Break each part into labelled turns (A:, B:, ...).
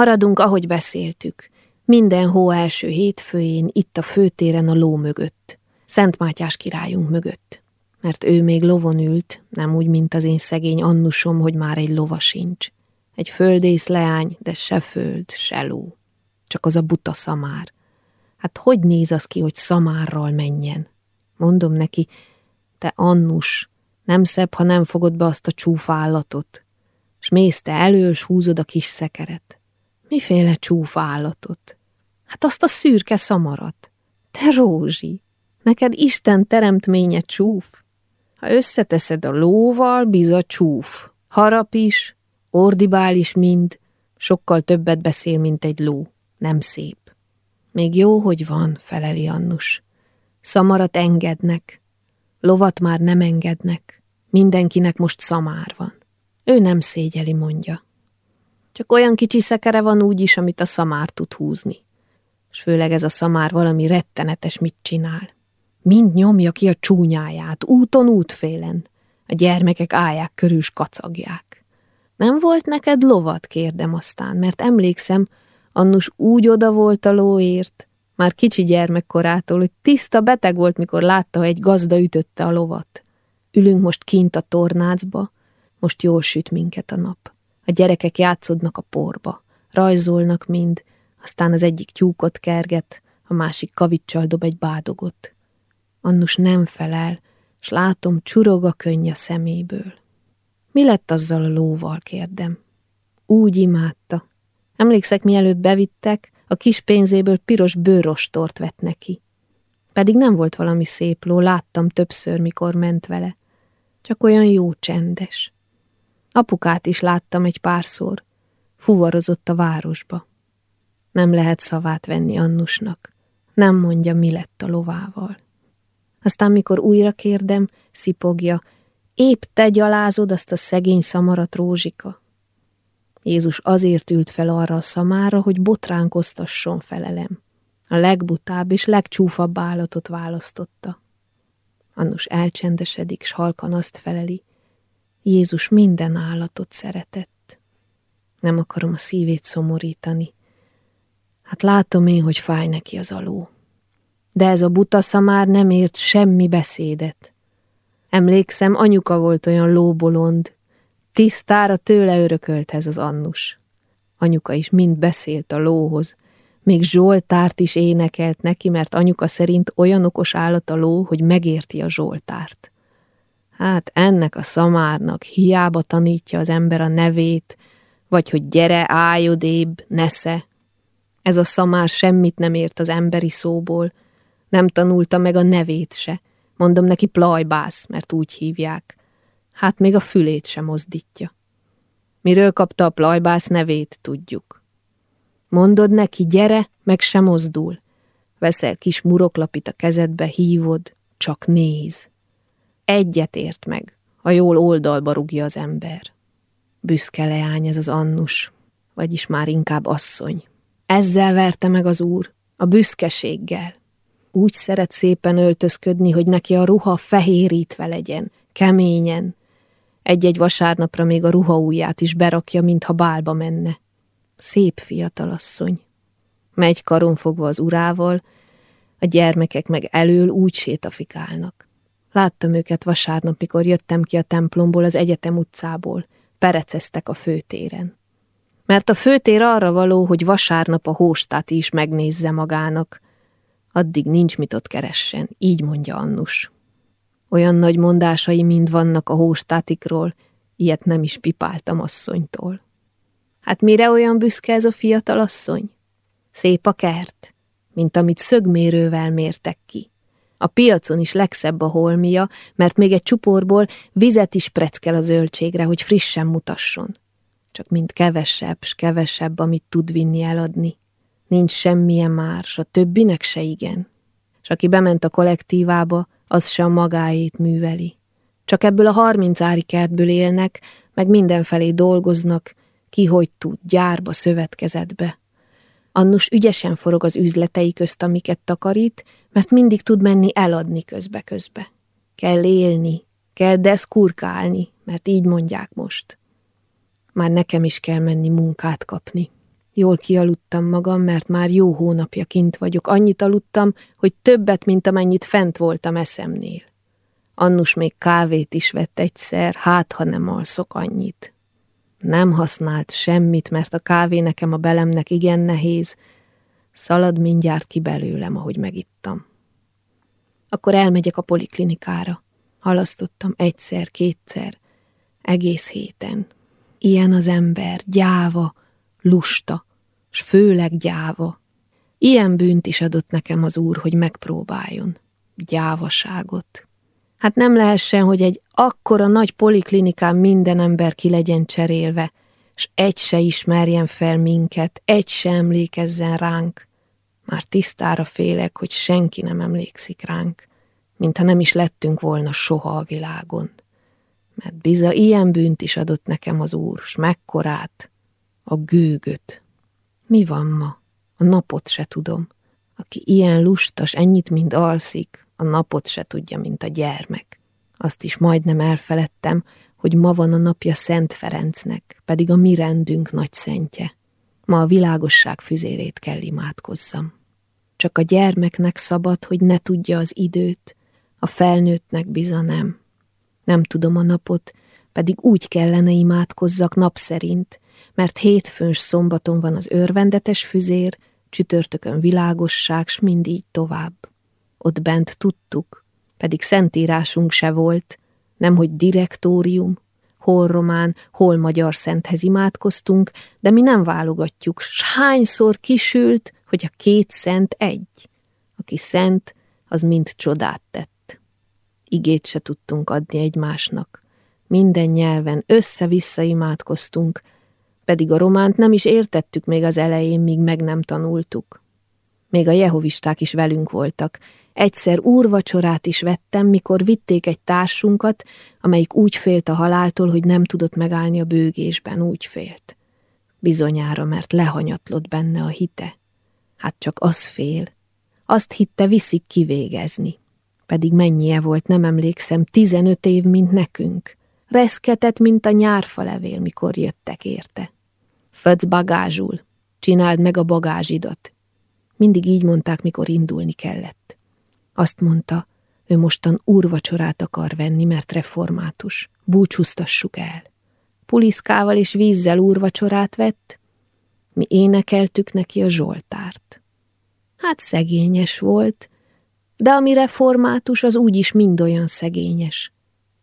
A: Maradunk, ahogy beszéltük. Minden hó első hétfőjén, itt a főtéren a ló mögött. Szent Mátyás királyunk mögött. Mert ő még lovon ült, nem úgy, mint az én szegény annusom, hogy már egy lova sincs. Egy földész leány, de se föld, se ló. Csak az a buta szamár. Hát hogy néz az ki, hogy szamárral menjen? Mondom neki, te Annus, nem szebb, ha nem fogod be azt a csúfállatot. S mész te elő, húzod a kis szekeret. Miféle csúfállatot? Hát azt a szürke szamarat. Te Rózsi, neked Isten teremtménye csúf. Ha összeteszed a lóval, biza csúf. Harap is, ordibál is mind, sokkal többet beszél, mint egy ló. Nem szép. Még jó, hogy van, feleli Annus. Szamarat engednek, lovat már nem engednek, mindenkinek most szamár van. Ő nem szégyeli, mondja. Csak olyan kicsi szekere van úgy is, amit a szamár tud húzni. És főleg ez a szamár valami rettenetes mit csinál. Mind nyomja ki a csúnyáját, úton útfélen. A gyermekek állják körül, kacagják. Nem volt neked lovat, kérdem aztán, mert emlékszem, Annus úgy oda volt a lóért, már kicsi gyermekkorától, hogy tiszta beteg volt, mikor látta, hogy egy gazda ütötte a lovat. Ülünk most kint a tornácba, most jól süt minket a nap. A gyerekek játszodnak a porba, rajzolnak mind, aztán az egyik tyúkot kerget, a másik kavicsal dob egy bádogot. Annus nem felel, s látom, csurog a könny a szeméből. Mi lett azzal a lóval, kérdem. Úgy imádta, Emlékszek, mielőtt bevittek, a kis pénzéből piros bőrostort vett neki. Pedig nem volt valami szép ló, láttam többször, mikor ment vele. Csak olyan jó csendes. Apukát is láttam egy párszor. Fuvarozott a városba. Nem lehet szavát venni Annusnak. Nem mondja, mi lett a lovával. Aztán, mikor újra kérdem, szipogja, épp te gyalázod azt a szegény szamarat rózsika. Jézus azért ült fel arra a szamára, hogy botránkoztasson felelem. A legbutább és legcsúfabb állatot választotta. Annus elcsendesedik, s halkan azt feleli, Jézus minden állatot szeretett. Nem akarom a szívét szomorítani. Hát látom én, hogy fáj neki az aló. De ez a buta szamár nem ért semmi beszédet. Emlékszem, anyuka volt olyan lóbolond, Tisztára tőle örökölt ez az Annus. Anyuka is mind beszélt a lóhoz, még Zsoltárt is énekelt neki, mert anyuka szerint olyan okos állat a ló, hogy megérti a Zsoltárt. Hát ennek a szamárnak hiába tanítja az ember a nevét, vagy hogy gyere, állj odébb, nesze. Ez a szamár semmit nem ért az emberi szóból, nem tanulta meg a nevét se. Mondom neki plajbász, mert úgy hívják hát még a fülét sem mozdítja. Miről kapta a plajbász nevét, tudjuk. Mondod neki, gyere, meg sem mozdul. Veszel kis muroklapit a kezedbe, hívod, csak néz. Egyet ért meg, a jól oldalba rúgja az ember. Büszke leány ez az Annus, vagyis már inkább asszony. Ezzel verte meg az úr, a büszkeséggel. Úgy szeret szépen öltözködni, hogy neki a ruha fehérítve legyen, keményen, egy-egy vasárnapra még a ruhaújját is berakja, mintha bálba menne. Szép fiatalasszony. Megy karon fogva az urával, a gyermekek meg elől úgy sétafikálnak. Láttam őket vasárnap, mikor jöttem ki a templomból az egyetem utcából. Pereceztek a főtéren. Mert a főtér arra való, hogy vasárnap a hóstát is megnézze magának. Addig nincs mit ott keressen, így mondja Annus. Olyan nagy mondásai mind vannak a hóstátikról, ilyet nem is pipáltam asszonytól. Hát mire olyan büszke ez a fiatal asszony? Szép a kert, mint amit szögmérővel mértek ki. A piacon is legszebb a holmia, mert még egy csuporból vizet is preckel a zöldségre, hogy frissen mutasson. Csak mind kevesebb, s kevesebb, amit tud vinni eladni. Nincs semmilyen már, s a többinek se igen. S aki bement a kollektívába, az se a magáét műveli. Csak ebből a harminc ári kertből élnek, meg mindenfelé dolgoznak, ki hogy tud, gyárba, szövetkezetbe. Annus ügyesen forog az üzletei közt, amiket takarít, mert mindig tud menni eladni közbe-közbe. Kell élni, kell deszkurkálni, mert így mondják most. Már nekem is kell menni munkát kapni. Jól kialudtam magam, mert már jó hónapja kint vagyok. Annyit aludtam, hogy többet, mint amennyit fent voltam eszemnél. Annus még kávét is vett egyszer, hát ha nem alszok annyit. Nem használt semmit, mert a kávé nekem a belemnek igen nehéz. Szalad mindjárt ki belőlem, ahogy megittam. Akkor elmegyek a poliklinikára. Halasztottam egyszer, kétszer, egész héten. Ilyen az ember, gyáva, lusta, s főleg gyáva. Ilyen bűnt is adott nekem az úr, hogy megpróbáljon. Gyávaságot. Hát nem lehessen, hogy egy akkora nagy poliklinikán minden ember ki legyen cserélve, s egy se ismerjen fel minket, egy se emlékezzen ránk. Már tisztára félek, hogy senki nem emlékszik ránk, mintha nem is lettünk volna soha a világon. Mert biza ilyen bűnt is adott nekem az úr, s mekkorát, a gőgöt. Mi van ma? A napot se tudom. Aki ilyen lustas, ennyit mind alszik, a napot se tudja, mint a gyermek. Azt is majdnem elfeledtem, hogy ma van a napja Szent Ferencnek, pedig a mi rendünk nagy szentje. Ma a világosság füzérét kell imádkozzam. Csak a gyermeknek szabad, hogy ne tudja az időt, a felnőttnek biza nem. Nem tudom a napot, pedig úgy kellene imádkozzak nap szerint, mert hétfőn szombaton van az örvendetes füzér, csütörtökön világosság, s mind így tovább. Ott bent tudtuk, pedig szentírásunk se volt, nemhogy direktórium, hol román, hol magyar szenthez imádkoztunk, de mi nem válogatjuk, s hányszor kisült, hogy a két szent egy. Aki szent, az mind csodát tett. Igét se tudtunk adni egymásnak. Minden nyelven össze-vissza imádkoztunk, pedig a románt nem is értettük még az elején, míg meg nem tanultuk. Még a jehovisták is velünk voltak. Egyszer úrvacsorát is vettem, mikor vitték egy társunkat, amelyik úgy félt a haláltól, hogy nem tudott megállni a bőgésben, úgy félt. Bizonyára, mert lehanyatlott benne a hite. Hát csak az fél. Azt hitte, viszik kivégezni. Pedig mennyie volt, nem emlékszem, tizenöt év, mint nekünk. Reszketett, mint a nyárfalevél, mikor jöttek érte. Födsz bagázsul, csináld meg a bagázsidat. Mindig így mondták, mikor indulni kellett. Azt mondta, ő mostan úrvacsorát akar venni, mert református. Búcsúztassuk el. Puliszkával és vízzel úrvacsorát vett, mi énekeltük neki a Zsoltárt. Hát szegényes volt, de ami református, az úgyis mind olyan szegényes.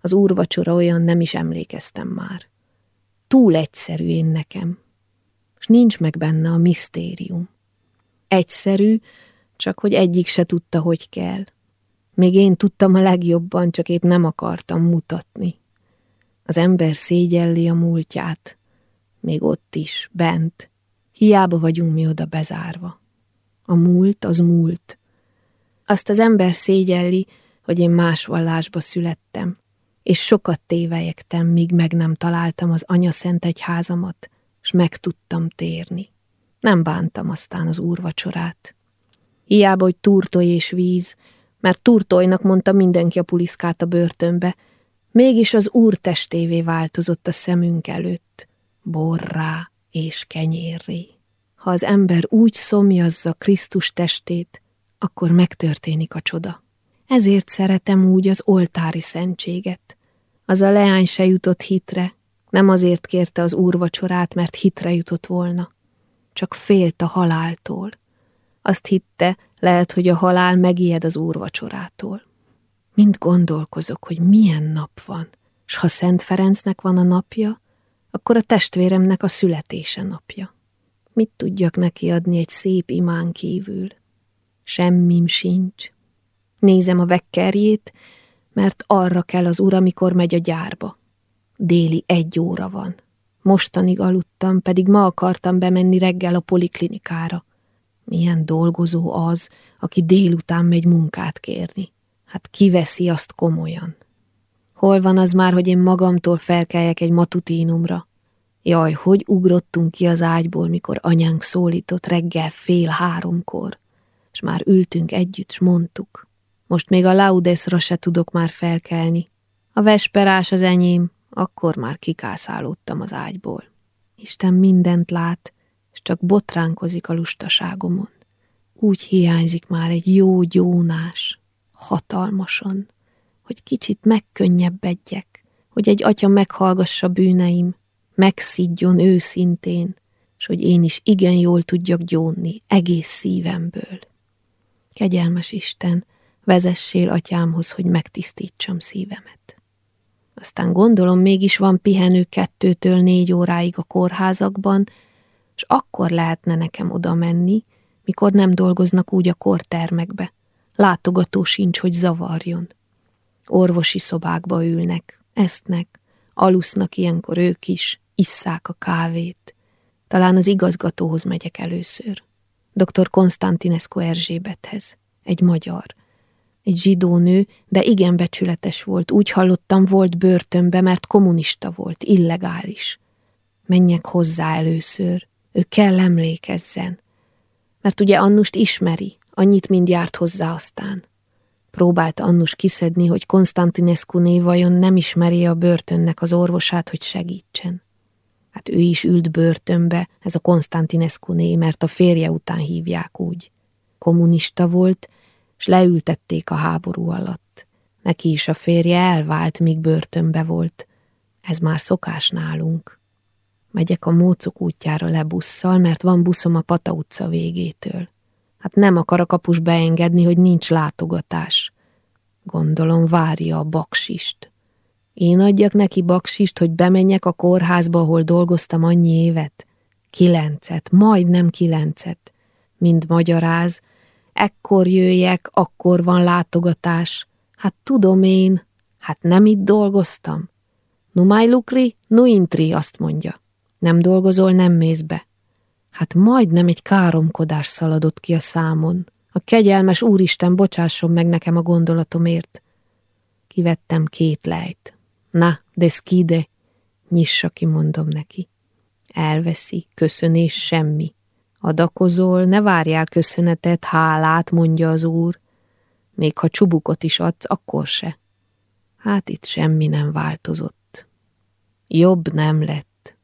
A: Az úrvacsora olyan nem is emlékeztem már. Túl egyszerű én nekem nincs meg benne a misztérium. Egyszerű, csak hogy egyik se tudta, hogy kell. Még én tudtam a legjobban, csak épp nem akartam mutatni. Az ember szégyelli a múltját, még ott is, bent. Hiába vagyunk mi oda bezárva. A múlt az múlt. Azt az ember szégyelli, hogy én más vallásba születtem, és sokat tévejektem, míg meg nem találtam az anya szent egyházamat, s meg tudtam térni. Nem bántam aztán az úrvacsorát. Hiába, hogy turtoly és víz, mert turtolynak mondta mindenki a puliszkát a börtönbe, mégis az úr testévé változott a szemünk előtt, borrá és kenyérré. Ha az ember úgy szomjazza Krisztus testét, akkor megtörténik a csoda. Ezért szeretem úgy az oltári szentséget. Az a leány se jutott hitre, nem azért kérte az úrvacsorát, mert hitre jutott volna, csak félt a haláltól. Azt hitte, lehet, hogy a halál megijed az úrvacsorától. Mind gondolkozok, hogy milyen nap van, s ha Szent Ferencnek van a napja, akkor a testvéremnek a születése napja. Mit tudjak neki adni egy szép imán kívül? Semmim sincs. Nézem a vekkerjét, mert arra kell az ura, amikor megy a gyárba. Déli egy óra van. Mostanig aludtam, pedig ma akartam bemenni reggel a poliklinikára. Milyen dolgozó az, aki délután megy munkát kérni. Hát kiveszi azt komolyan. Hol van az már, hogy én magamtól felkeljek egy matutínumra? Jaj, hogy ugrottunk ki az ágyból, mikor anyánk szólított reggel fél háromkor, és már ültünk együtt, s mondtuk. Most még a laudesra se tudok már felkelni. A vesperás az enyém, akkor már kikászálódtam az ágyból. Isten mindent lát, és csak botránkozik a lustaságomon. Úgy hiányzik már egy jó gyónás, hatalmasan, hogy kicsit megkönnyebbedjek, hogy egy atya meghallgassa bűneim, megszidjon őszintén, és hogy én is igen jól tudjak gyónni egész szívemből. Kegyelmes Isten, vezessél atyámhoz, hogy megtisztítsam szívemet. Aztán gondolom, mégis van pihenő kettőtől négy óráig a kórházakban, és akkor lehetne nekem oda menni, mikor nem dolgoznak úgy a kortermekbe. Látogató sincs, hogy zavarjon. Orvosi szobákba ülnek, esznek, alusznak ilyenkor ők is, isszák a kávét. Talán az igazgatóhoz megyek először. Dr. Konstantinescu Erzsébethez, egy magyar. Egy zsidó nő, de igen becsületes volt, úgy hallottam, volt börtönbe, mert kommunista volt, illegális. Menjek hozzá először, ő kell emlékezzen. Mert ugye Annust ismeri, annyit mind járt hozzá aztán. Próbált Annus kiszedni, hogy Konstantinescu né vajon nem ismeri a börtönnek az orvosát, hogy segítsen. Hát ő is ült börtönbe, ez a Konstantinescu né, mert a férje után hívják úgy. Kommunista volt, és leültették a háború alatt. Neki is a férje elvált, míg börtönbe volt. Ez már szokás nálunk. Megyek a mócok útjára le busszal, mert van buszom a Pata utca végétől. Hát nem akar a kapus beengedni, hogy nincs látogatás. Gondolom várja a baksist. Én adjak neki baksist, hogy bemenjek a kórházba, ahol dolgoztam annyi évet? Kilencet, majdnem kilencet. Mind magyaráz, ekkor jöjjek, akkor van látogatás. Hát tudom én, hát nem itt dolgoztam. Nu mai lukri, nu azt mondja. Nem dolgozol, nem mész be. Hát majdnem egy káromkodás szaladott ki a számon. A kegyelmes Úristen bocsásson meg nekem a gondolatomért. Kivettem két lejt. Na, de skide, nyissa ki, mondom neki. Elveszi, köszönés semmi. Adakozol, ne várjál köszönetet, hálát, mondja az úr. Még ha csubukot is adsz, akkor se. Hát itt semmi nem változott. Jobb nem lett.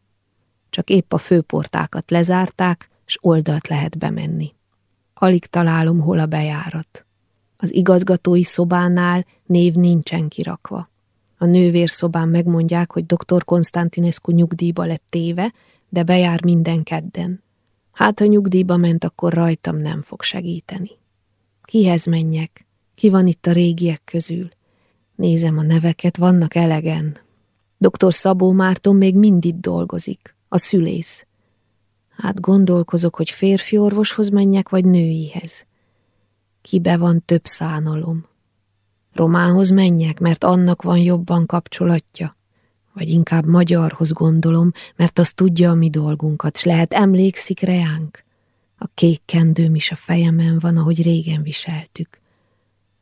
A: Csak épp a főportákat lezárták, s oldalt lehet bemenni. Alig találom, hol a bejárat. Az igazgatói szobánál név nincsen kirakva. A nővérszobán megmondják, hogy dr. Konstantinescu nyugdíjba lett téve, de bejár minden kedden. Hát, ha nyugdíjba ment, akkor rajtam nem fog segíteni. Kihez menjek? Ki van itt a régiek közül? Nézem a neveket, vannak elegen. Dr. Szabó Márton még mindig dolgozik, a szülész. Hát gondolkozok, hogy férfi orvoshoz menjek, vagy nőihez. Kibe van több szánalom. Románhoz menjek, mert annak van jobban kapcsolatja. Vagy inkább magyarhoz gondolom, mert az tudja a mi dolgunkat, s lehet emlékszik reánk. A kék kendőm is a fejemen van, ahogy régen viseltük.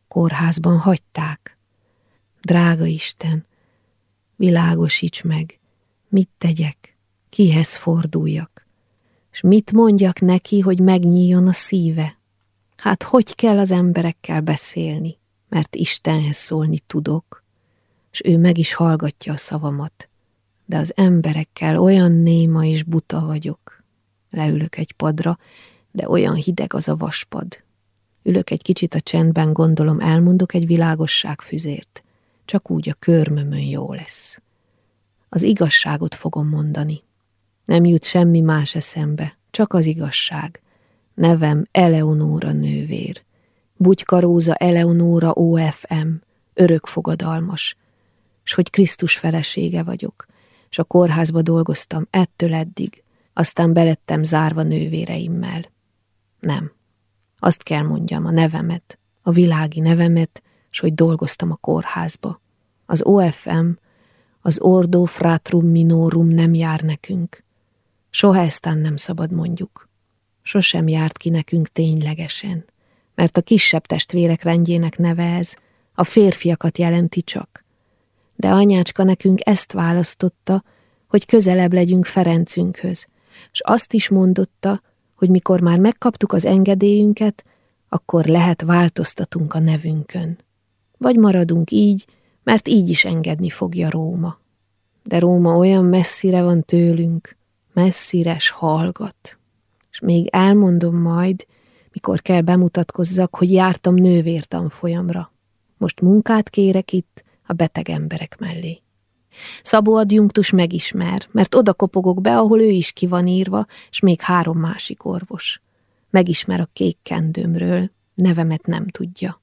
A: Kórházban hagyták. Drága Isten, világosíts meg, mit tegyek, kihez forduljak, és mit mondjak neki, hogy megnyíljon a szíve. Hát hogy kell az emberekkel beszélni, mert Istenhez szólni tudok, és ő meg is hallgatja a szavamat. De az emberekkel olyan néma és buta vagyok. Leülök egy padra, de olyan hideg az a vaspad. Ülök egy kicsit a csendben, gondolom elmondok egy világosságfüzért. Csak úgy a körmömön jó lesz. Az igazságot fogom mondani. Nem jut semmi más eszembe, csak az igazság. Nevem Eleonóra nővér. Bugykaróza Eleonóra OFM, örökfogadalmas s hogy Krisztus felesége vagyok, és a kórházba dolgoztam ettől eddig, aztán belettem zárva nővéreimmel. Nem. Azt kell mondjam, a nevemet, a világi nevemet, s hogy dolgoztam a kórházba. Az OFM, az Ordo Fratrum Minorum nem jár nekünk. Soha eztán nem szabad mondjuk. Sosem járt ki nekünk ténylegesen, mert a kisebb testvérek rendjének neve ez, a férfiakat jelenti csak, de anyácska nekünk ezt választotta, hogy közelebb legyünk Ferencünkhöz, és azt is mondotta, hogy mikor már megkaptuk az engedélyünket, akkor lehet változtatunk a nevünkön. Vagy maradunk így, mert így is engedni fogja Róma. De Róma olyan messzire van tőlünk, messzires hallgat. és még elmondom majd, mikor kell bemutatkozzak, hogy jártam nővértanfolyamra. Most munkát kérek itt a beteg emberek mellé. Szabó adjunktus megismer, mert oda kopogok be, ahol ő is ki van írva, és még három másik orvos. Megismer a kék kendőmről, nevemet nem tudja.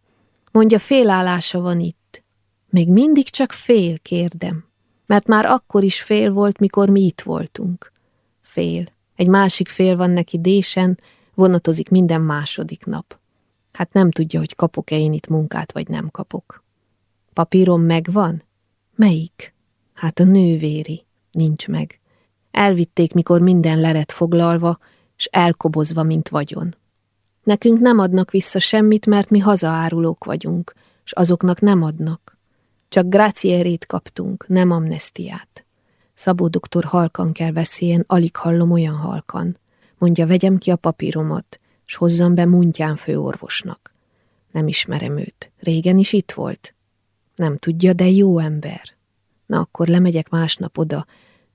A: Mondja, félállása van itt. Még mindig csak fél, kérdem. Mert már akkor is fél volt, mikor mi itt voltunk. Fél. Egy másik fél van neki désen, vonatozik minden második nap. Hát nem tudja, hogy kapok-e én itt munkát, vagy nem kapok. Papírom megvan? Melyik? Hát a nővéri. Nincs meg. Elvitték, mikor minden le lett foglalva, és elkobozva, mint vagyon. Nekünk nem adnak vissza semmit, mert mi hazaárulók vagyunk, és azoknak nem adnak. Csak grácierét kaptunk, nem amnestiát. Szabó doktor halkan kell beszéljen, alig hallom olyan halkan. Mondja, vegyem ki a papíromat, s hozzam be Muntyán főorvosnak. Nem ismerem őt. Régen is itt volt. Nem tudja, de jó ember. Na akkor lemegyek másnap oda.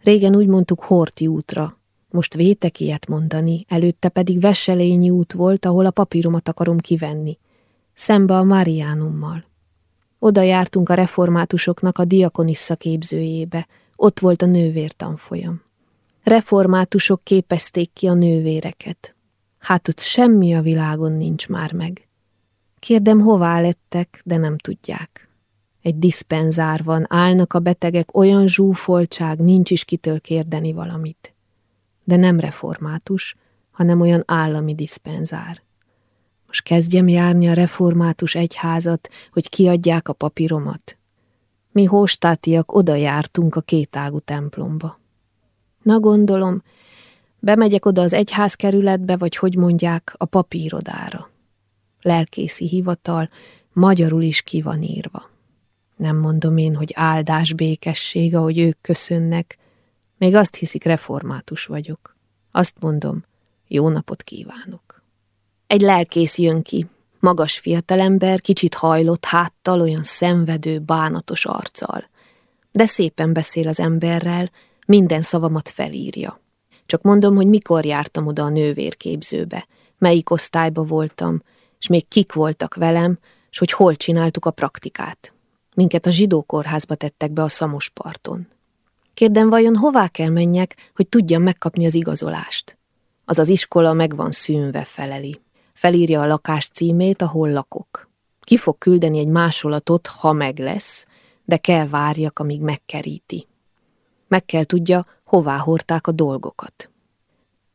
A: Régen úgy mondtuk Horti útra. Most vétek ilyet mondani, előtte pedig Veselényi út volt, ahol a papíromat akarom kivenni. Szembe a Mariánummal. Oda jártunk a reformátusoknak a diakonissa képzőjébe. Ott volt a nővértanfolyam. Reformátusok képezték ki a nővéreket. Hát ott semmi a világon nincs már meg. Kérdem, hová lettek, de nem tudják. Egy diszpenzár van, állnak a betegek, olyan zsúfoltság, nincs is kitől kérdeni valamit. De nem református, hanem olyan állami diszpenzár. Most kezdjem járni a református egyházat, hogy kiadják a papíromat. Mi hóstátiak oda jártunk a kétágú templomba. Na gondolom, bemegyek oda az egyházkerületbe, vagy hogy mondják, a papírodára. Lelkészi hivatal, magyarul is ki van írva. Nem mondom én, hogy áldás békesség, ahogy ők köszönnek, még azt hiszik, református vagyok. Azt mondom, jó napot kívánok. Egy lelkész jön ki, magas fiatalember, kicsit hajlott háttal, olyan szenvedő, bánatos arccal. De szépen beszél az emberrel, minden szavamat felírja. Csak mondom, hogy mikor jártam oda a nővérképzőbe, melyik osztályba voltam, és még kik voltak velem, és hogy hol csináltuk a praktikát. Minket a zsidó kórházba tettek be a szamos parton. Kérdem, vajon hová kell menjek, hogy tudjam megkapni az igazolást? Az az iskola meg van szűnve feleli. Felírja a lakás címét, ahol lakok. Ki fog küldeni egy másolatot, ha meg lesz, de kell várjak, amíg megkeríti. Meg kell tudja, hová hordták a dolgokat.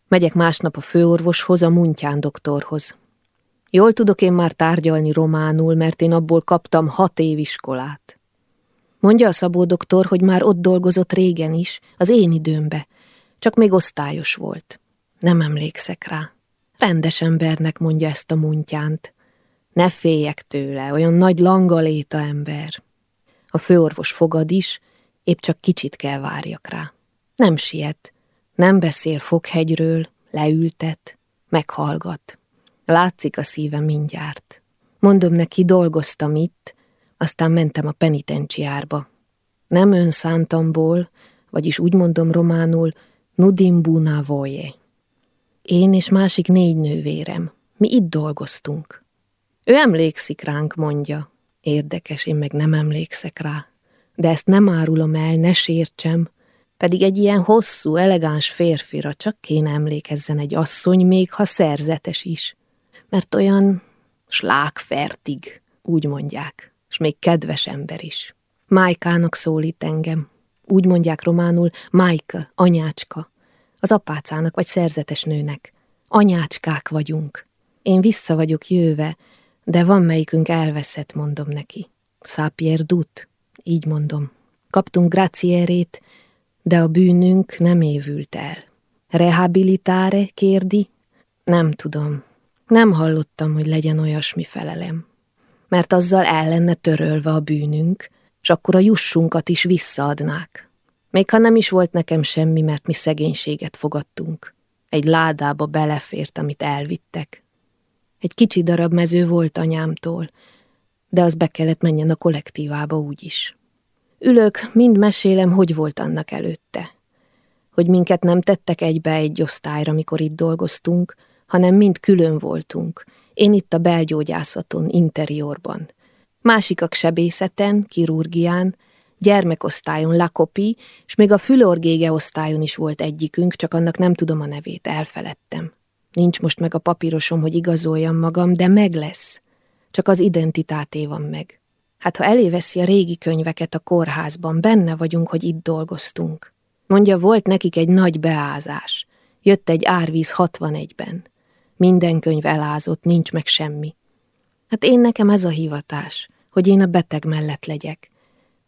A: Megyek másnap a főorvoshoz, a Muntyán doktorhoz. Jól tudok én már tárgyalni románul, mert én abból kaptam hat iskolát. Mondja a Szabó doktor, hogy már ott dolgozott régen is, az én időmbe, csak még osztályos volt. Nem emlékszek rá. Rendes embernek mondja ezt a muntyánt. Ne féljek tőle, olyan nagy langaléta ember. A főorvos fogad is, épp csak kicsit kell várjak rá. Nem siet, nem beszél foghegyről, leültet, meghallgat. Látszik a szíve mindjárt. Mondom neki, dolgoztam itt, aztán mentem a penitenciárba. Nem önszántamból, vagyis úgy mondom románul, nudimbuna voje. Én és másik négy nővérem. Mi itt dolgoztunk. Ő emlékszik ránk, mondja. Érdekes, én meg nem emlékszek rá. De ezt nem árulom el, ne sértsem, pedig egy ilyen hosszú, elegáns férfira csak kéne emlékezzen egy asszony, még ha szerzetes is. Mert olyan slágfertig, úgy mondják, és még kedves ember is. Májkának szólít engem. Úgy mondják románul, Májka, anyácska. Az apácának vagy szerzetes nőnek. Anyácskák vagyunk. Én vissza vagyok jöve, de van melyikünk elveszett, mondom neki. Szápier dut, így mondom. Kaptunk gracierét, de a bűnünk nem évült el. Rehabilitáre, kérdi? Nem tudom. Nem hallottam, hogy legyen olyasmi felelem. Mert azzal el lenne törölve a bűnünk, és akkor a jussunkat is visszaadnák. Még ha nem is volt nekem semmi, mert mi szegénységet fogadtunk. Egy ládába belefért, amit elvittek. Egy kicsi darab mező volt anyámtól, de az be kellett menjen a kollektívába úgyis. Ülök, mind mesélem, hogy volt annak előtte. hogy minket nem tettek egybe egy osztályra, mikor itt dolgoztunk, hanem mind külön voltunk. Én itt a belgyógyászaton, interiorban. Másikak sebészeten, kirurgián, gyermekosztályon Lakopi, és még a fülorgége osztályon is volt egyikünk, csak annak nem tudom a nevét, elfeledtem. Nincs most meg a papírosom, hogy igazoljam magam, de meg lesz. Csak az identitáté van meg. Hát ha eléveszi a régi könyveket a kórházban, benne vagyunk, hogy itt dolgoztunk. Mondja, volt nekik egy nagy beázás. Jött egy árvíz 61-ben. Minden könyv elázott, nincs meg semmi. Hát én nekem ez a hivatás, hogy én a beteg mellett legyek.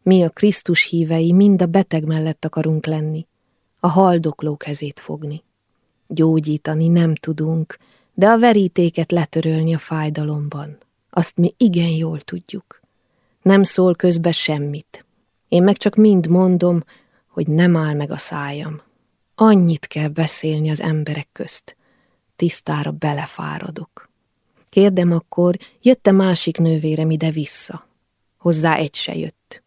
A: Mi a Krisztus hívei mind a beteg mellett akarunk lenni, a haldokló kezét fogni. Gyógyítani nem tudunk, de a verítéket letörölni a fájdalomban. Azt mi igen jól tudjuk. Nem szól közbe semmit. Én meg csak mind mondom, hogy nem áll meg a szájam. Annyit kell beszélni az emberek közt. Tisztára belefáradok. Kérdem akkor, jött-e másik nővérem ide-vissza? Hozzá egy se jött.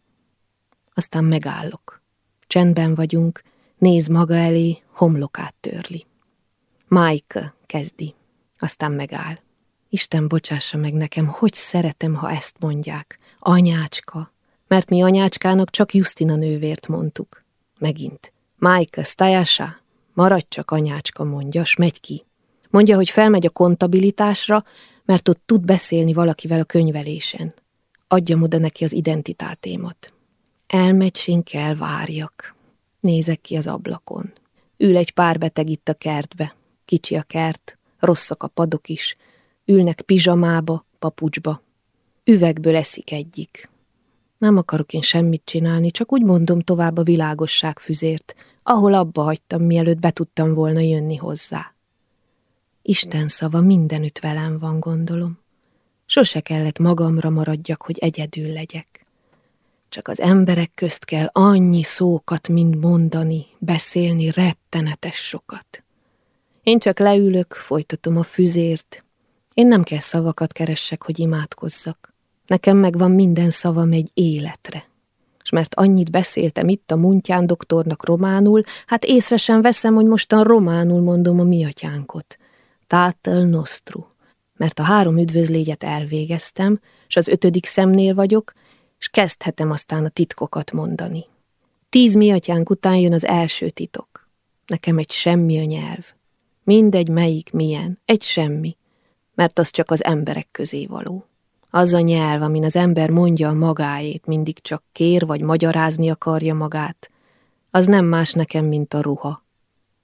A: Aztán megállok. Csendben vagyunk, néz maga elé, homlokát törli. Mike kezdi, aztán megáll. Isten bocsássa meg nekem, hogy szeretem, ha ezt mondják. Anyácska. Mert mi anyácskának csak Justina nővért mondtuk. Megint. Mike, Stajasa, maradj csak anyácska, mondja, s megy ki. Mondja, hogy felmegy a kontabilitásra, mert ott tud beszélni valakivel a könyvelésen. Adjam oda neki az identitátémat. Elmegy, én kell várjak. Nézek ki az ablakon. Ül egy pár beteg itt a kertbe. Kicsi a kert, rosszak a padok is. Ülnek pizsamába, papucsba. Üvegből eszik egyik. Nem akarok én semmit csinálni, csak úgy mondom tovább a világosság füzért, ahol abba hagytam, mielőtt be tudtam volna jönni hozzá. Isten szava mindenütt velem van, gondolom. Sose kellett magamra maradjak, hogy egyedül legyek. Csak az emberek közt kell annyi szókat mind mondani, beszélni rettenetes sokat. Én csak leülök, folytatom a füzért. Én nem kell szavakat keressek, hogy imádkozzak. Nekem megvan minden szavam egy életre. És mert annyit beszéltem itt a Muntyán doktornak románul, hát észre sem veszem, hogy mostan románul mondom a mi atyánkot. Tátel nostru. Mert a három üdvözlégyet elvégeztem, és az ötödik szemnél vagyok, és kezdhetem aztán a titkokat mondani. Tíz mi atyánk után jön az első titok. Nekem egy semmi a nyelv. Mindegy melyik milyen, egy semmi, mert az csak az emberek közé való. Az a nyelv, amin az ember mondja a magáét, mindig csak kér vagy magyarázni akarja magát, az nem más nekem, mint a ruha.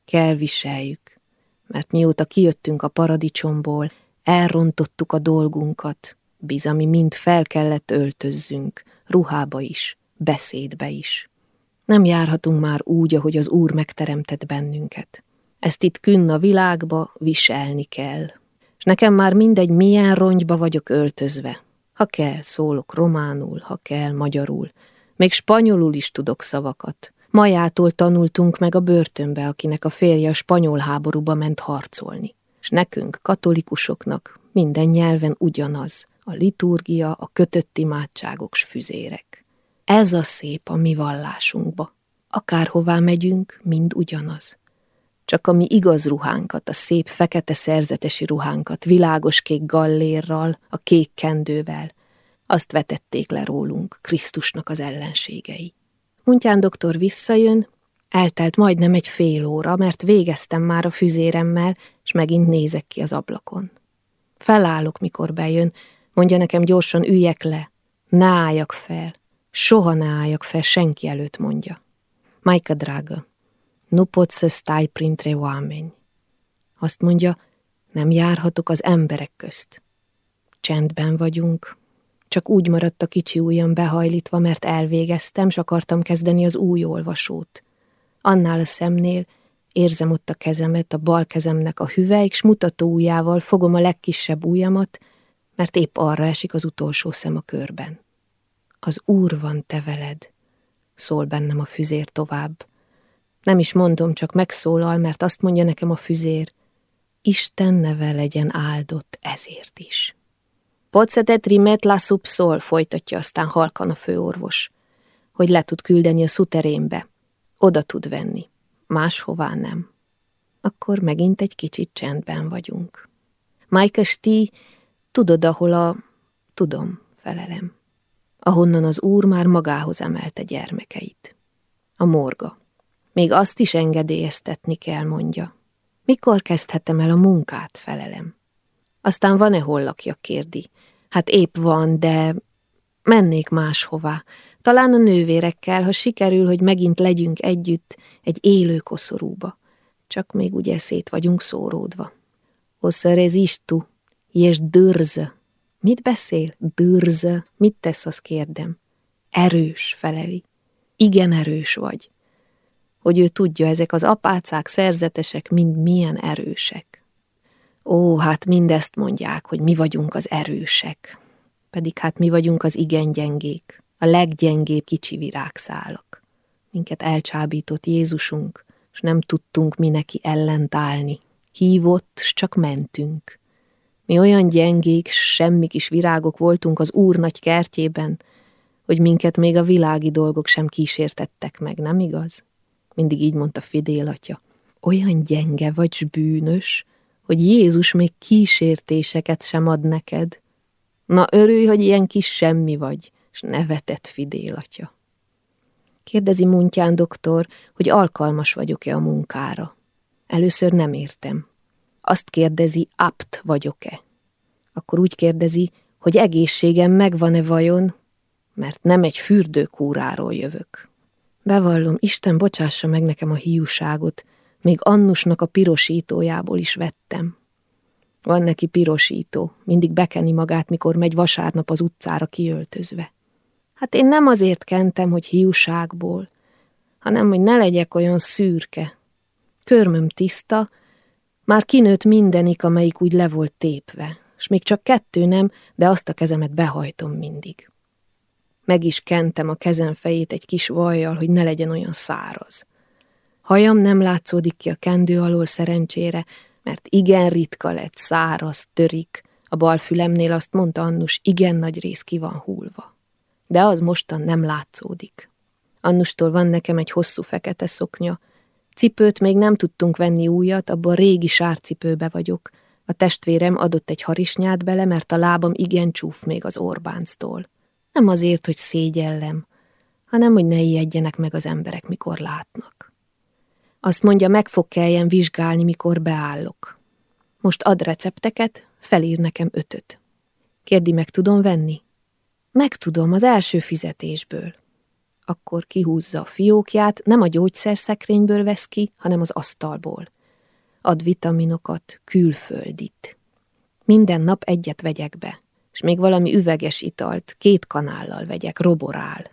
A: Kell viseljük, mert mióta kijöttünk a paradicsomból, elrontottuk a dolgunkat, bizami mind fel kellett öltözzünk, ruhába is, beszédbe is. Nem járhatunk már úgy, ahogy az Úr megteremtett bennünket. Ezt itt künn a világba viselni kell. És nekem már mindegy, milyen rongyba vagyok öltözve. Ha kell, szólok románul, ha kell, magyarul. Még spanyolul is tudok szavakat. Majától tanultunk meg a börtönbe, akinek a férje a spanyol háborúba ment harcolni. És nekünk, katolikusoknak, minden nyelven ugyanaz, a liturgia, a kötött imádságok, s füzérek. Ez a szép a mi vallásunkba. Akárhová megyünk, mind ugyanaz csak a mi igaz ruhánkat, a szép fekete szerzetesi ruhánkat, világos kék gallérral, a kék kendővel, azt vetették le rólunk Krisztusnak az ellenségei. Muntyán doktor visszajön, eltelt majdnem egy fél óra, mert végeztem már a füzéremmel, és megint nézek ki az ablakon. Felállok, mikor bejön, mondja nekem gyorsan üljek le, ne álljak fel, soha ne álljak fel senki előtt, mondja. Majka drága, nu pot să stai printre oameni. Azt mondja, nem járhatok az emberek közt. Csendben vagyunk, csak úgy maradt a kicsi ujjam behajlítva, mert elvégeztem, s akartam kezdeni az új olvasót. Annál a szemnél érzem ott a kezemet, a bal kezemnek a hüvelyk, s mutató ujjával fogom a legkisebb ujjamat, mert épp arra esik az utolsó szem a körben. Az Úr van te veled, szól bennem a füzér tovább. Nem is mondom, csak megszólal, mert azt mondja nekem a füzér, Isten neve legyen áldott ezért is. Pocetet rimet la szól, folytatja aztán halkan a főorvos, hogy le tud küldeni a szuterénbe. Oda tud venni. máshová nem. Akkor megint egy kicsit csendben vagyunk. Mike ti, tudod, ahol a... Tudom, felelem. Ahonnan az úr már magához emelte gyermekeit. A morga. Még azt is engedélyeztetni kell, mondja. Mikor kezdhetem el a munkát, felelem. Aztán van-e hol lakja, kérdi. Hát épp van, de mennék máshová. Talán a nővérekkel, ha sikerül, hogy megint legyünk együtt egy élő koszorúba. Csak még ugye szét vagyunk szóródva. Ossa rezistu, és dörze. Mit beszél? Dörze. Mit tesz, azt kérdem. Erős, feleli. Igen erős vagy. Hogy ő tudja, ezek az apácák, szerzetesek mind milyen erősek. Ó, hát mindezt mondják, hogy mi vagyunk az erősek. Pedig hát mi vagyunk az igen gyengék, a leggyengébb kicsi virágszálak. Minket elcsábított Jézusunk, és nem tudtunk mi neki ellent állni. Hívott, s csak mentünk. Mi olyan gyengék, semmi kis virágok voltunk az Úr nagy kertjében, hogy minket még a világi dolgok sem kísértettek meg, nem igaz? Mindig így mondta Fidél atya. Olyan gyenge vagy s bűnös, hogy Jézus még kísértéseket sem ad neked. Na örülj, hogy ilyen kis semmi vagy, s nevetett Fidél atya. Kérdezi Muntyán doktor, hogy alkalmas vagyok-e a munkára. Először nem értem. Azt kérdezi, apt vagyok-e. Akkor úgy kérdezi, hogy egészségem megvan-e vajon, mert nem egy fürdőkúráról jövök. Bevallom, Isten bocsássa meg nekem a hiúságot, még Annusnak a pirosítójából is vettem. Van neki pirosító, mindig bekeni magát, mikor megy vasárnap az utcára kiöltözve. Hát én nem azért kentem, hogy hiúságból, hanem hogy ne legyek olyan szürke. Körmöm tiszta, már kinőtt mindenik, amelyik úgy le volt tépve, és még csak kettő nem, de azt a kezemet behajtom mindig. Meg is kentem a kezem fejét egy kis vajjal, hogy ne legyen olyan száraz. Hajam nem látszódik ki a kendő alól szerencsére, mert igen ritka lett, száraz, törik. A bal fülemnél azt mondta Annus, igen nagy rész ki van húlva. De az mostan nem látszódik. Annustól van nekem egy hosszú fekete szoknya. Cipőt még nem tudtunk venni újat, abban régi sárcipőbe vagyok. A testvérem adott egy harisnyát bele, mert a lábam igen csúf még az Orbánztól. Nem azért, hogy szégyellem, hanem hogy ne ijedjenek meg az emberek, mikor látnak. Azt mondja, meg fog kelljen vizsgálni, mikor beállok. Most ad recepteket, felír nekem ötöt. Kérdi, meg tudom venni? Meg tudom, az első fizetésből. Akkor kihúzza a fiókját, nem a gyógyszerszekrényből vesz ki, hanem az asztalból. Ad vitaminokat, külföldit. Minden nap egyet vegyek be és még valami üveges italt, két kanállal vegyek, roborál.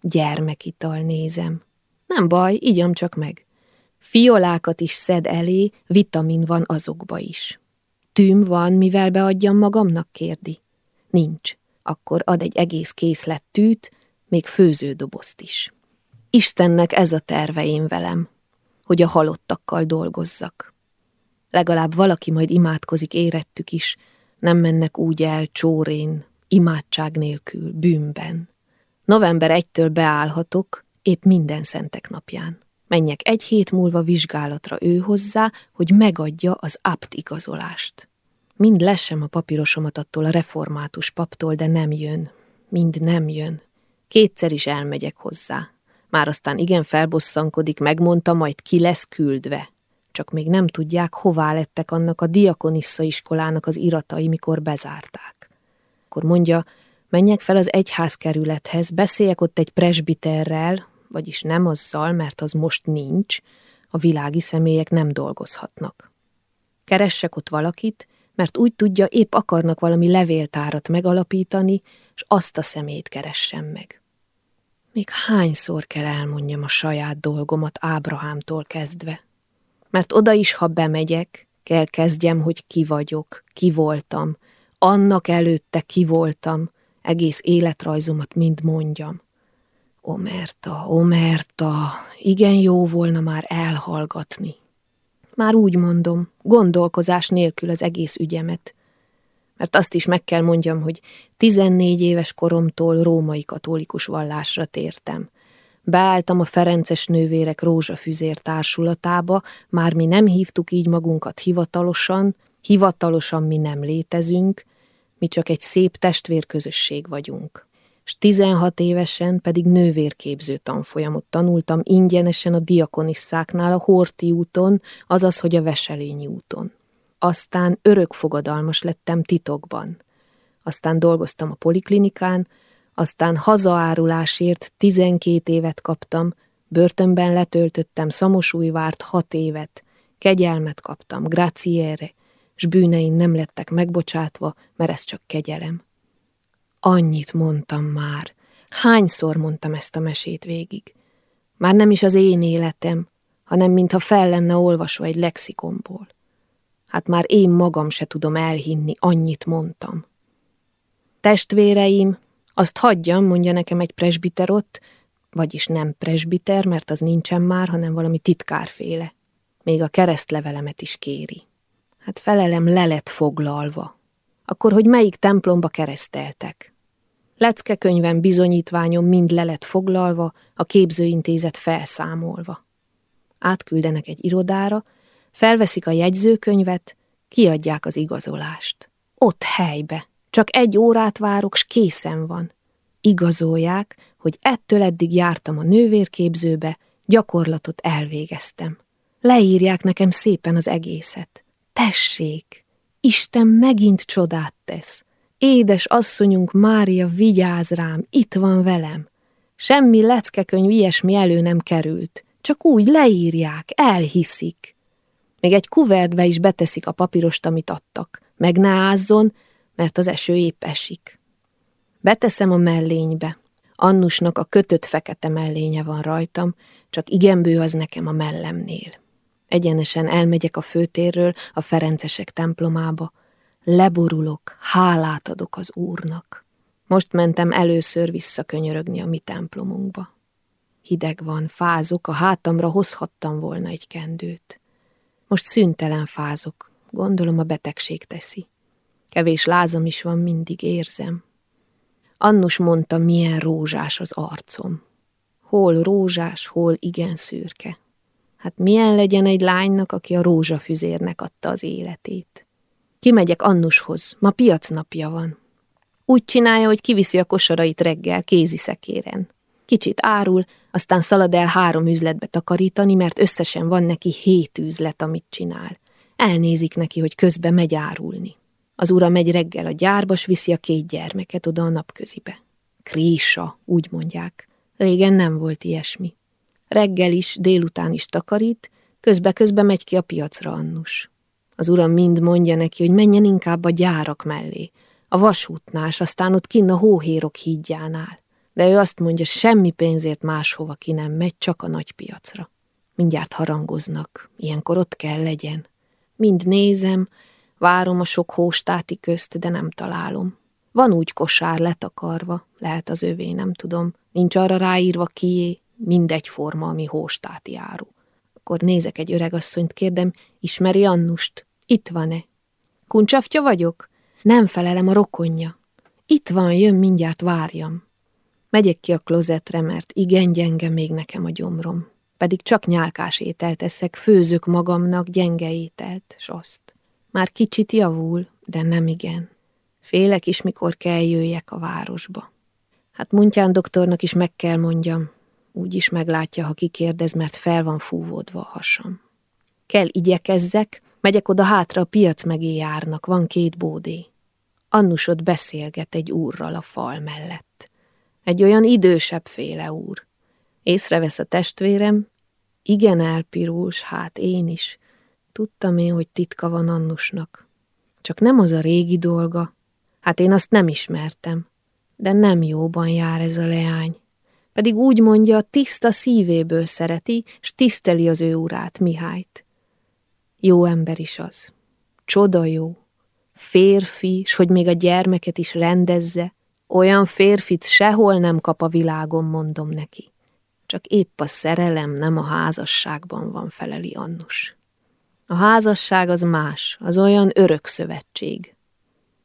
A: Gyermekital nézem. Nem baj, ígyam csak meg. Fiolákat is szed elé, vitamin van azokba is. Tűm van, mivel beadjam magamnak, kérdi. Nincs. Akkor ad egy egész készlet tűt, még főződobozt is. Istennek ez a terve én velem, hogy a halottakkal dolgozzak. Legalább valaki majd imádkozik, érettük is, nem mennek úgy el csórén, imádság nélkül, bűnben. November 1-től beállhatok, épp minden szentek napján. Menjek egy hét múlva vizsgálatra ő hozzá, hogy megadja az apt igazolást. Mind lesem a papírosomat attól a református paptól, de nem jön. Mind nem jön. Kétszer is elmegyek hozzá. Már aztán igen felbosszankodik, megmondta, majd ki lesz küldve csak még nem tudják, hová lettek annak a diakonissa iskolának az iratai, mikor bezárták. Akkor mondja, menjek fel az egyházkerülethez, beszéljek ott egy presbiterrel, vagyis nem azzal, mert az most nincs, a világi személyek nem dolgozhatnak. Keressek ott valakit, mert úgy tudja, épp akarnak valami levéltárat megalapítani, és azt a szemét keressem meg. Még hányszor kell elmondjam a saját dolgomat Ábrahámtól kezdve? Mert oda is, ha bemegyek, kell kezdjem, hogy ki vagyok, ki voltam, annak előtte ki voltam, egész életrajzomat mind mondjam. Omerta, Omerta, igen jó volna már elhallgatni. Már úgy mondom, gondolkozás nélkül az egész ügyemet, mert azt is meg kell mondjam, hogy 14 éves koromtól római katolikus vallásra tértem. Beálltam a Ferences nővérek rózsafüzér társulatába, már mi nem hívtuk így magunkat hivatalosan, hivatalosan mi nem létezünk, mi csak egy szép testvérközösség vagyunk. És 16 évesen pedig nővérképző tanfolyamot tanultam ingyenesen a diakonisszáknál a Horti úton, azaz, hogy a Veselényi úton. Aztán örökfogadalmas lettem titokban. Aztán dolgoztam a poliklinikán, aztán hazaárulásért 12 évet kaptam, börtönben letöltöttem Szamosújvárt hat évet, kegyelmet kaptam, graciere, s bűneim nem lettek megbocsátva, mert ez csak kegyelem. Annyit mondtam már, hányszor mondtam ezt a mesét végig. Már nem is az én életem, hanem mintha fel lenne olvasva egy lexikomból. Hát már én magam se tudom elhinni, annyit mondtam. Testvéreim, azt hagyjam, mondja nekem egy presbiter ott, vagyis nem presbiter, mert az nincsen már, hanem valami titkárféle. Még a keresztlevelemet is kéri. Hát felelem le foglalva. Akkor, hogy melyik templomba kereszteltek? Leckekönyvem bizonyítványom mind le foglalva, a képzőintézet felszámolva. Átküldenek egy irodára, felveszik a jegyzőkönyvet, kiadják az igazolást. Ott helybe. Csak egy órát várok, s készen van. Igazolják, hogy ettől eddig jártam a nővérképzőbe, gyakorlatot elvégeztem. Leírják nekem szépen az egészet. Tessék, Isten megint csodát tesz. Édes asszonyunk Mária vigyáz rám, itt van velem. Semmi leckekönyv ilyesmi elő nem került. Csak úgy leírják, elhiszik. Még egy kuvertbe is beteszik a papírost, amit adtak. Meg ne ázzon, mert az eső épp esik. Beteszem a mellénybe. Annusnak a kötött fekete mellénye van rajtam, csak igenbő az nekem a mellemnél. Egyenesen elmegyek a főtérről a Ferencesek templomába. Leborulok, hálát adok az úrnak. Most mentem először visszakönyörögni a mi templomunkba. Hideg van, fázok, a hátamra hozhattam volna egy kendőt. Most szüntelen fázok, gondolom a betegség teszi. Kevés lázam is van, mindig érzem. Annus mondta, milyen rózsás az arcom. Hol rózsás, hol igen szürke. Hát milyen legyen egy lánynak, aki a rózsafüzérnek adta az életét. Kimegyek Annushoz, ma piacnapja van. Úgy csinálja, hogy kiviszi a kosarait reggel kézi szekéren. Kicsit árul, aztán szalad el három üzletbe takarítani, mert összesen van neki hét üzlet, amit csinál. Elnézik neki, hogy közben megy árulni. Az ura megy reggel a gyárba, s viszi a két gyermeket oda a napközibe. Krísa, úgy mondják. Régen nem volt ilyesmi. Reggel is, délután is takarít, közbe-közbe megy ki a piacra Annus. Az uram mind mondja neki, hogy menjen inkább a gyárak mellé, a vasútnál, s aztán ott kinn a hóhérok hídjánál. De ő azt mondja, semmi pénzért máshova ki nem megy, csak a nagy piacra. Mindjárt harangoznak, ilyenkor ott kell legyen. Mind nézem, várom a sok hóstáti közt, de nem találom. Van úgy kosár letakarva, lehet az övé, nem tudom. Nincs arra ráírva kié, mindegy forma, ami hóstáti áru. Akkor nézek egy öregasszonyt, kérdem, ismeri Annust? Itt van-e? Kuncsaftja vagyok? Nem felelem a rokonja. Itt van, jön, mindjárt várjam. Megyek ki a klozetre, mert igen gyenge még nekem a gyomrom. Pedig csak nyálkás ételt eszek, főzök magamnak gyenge ételt, s azt. Már kicsit javul, de nem igen. Félek is, mikor kell jöjjek a városba. Hát Muntyán doktornak is meg kell mondjam, úgy is meglátja, ha kikérdez, mert fel van fúvódva a hasam. Kell igyekezzek, megyek oda hátra a piac megé járnak, van két bódé. Annusod beszélget egy úrral a fal mellett. Egy olyan idősebb féle úr. Észrevesz a testvérem, igen elpirús, hát én is. Tudtam én, hogy titka van Annusnak. Csak nem az a régi dolga. Hát én azt nem ismertem. De nem jóban jár ez a leány pedig úgy mondja, tiszta szívéből szereti, s tiszteli az ő urát, Mihályt. Jó ember is az. Csoda jó. Férfi, s hogy még a gyermeket is rendezze, olyan férfit sehol nem kap a világon, mondom neki. Csak épp a szerelem nem a házasságban van, feleli Annus. A házasság az más, az olyan örök szövetség.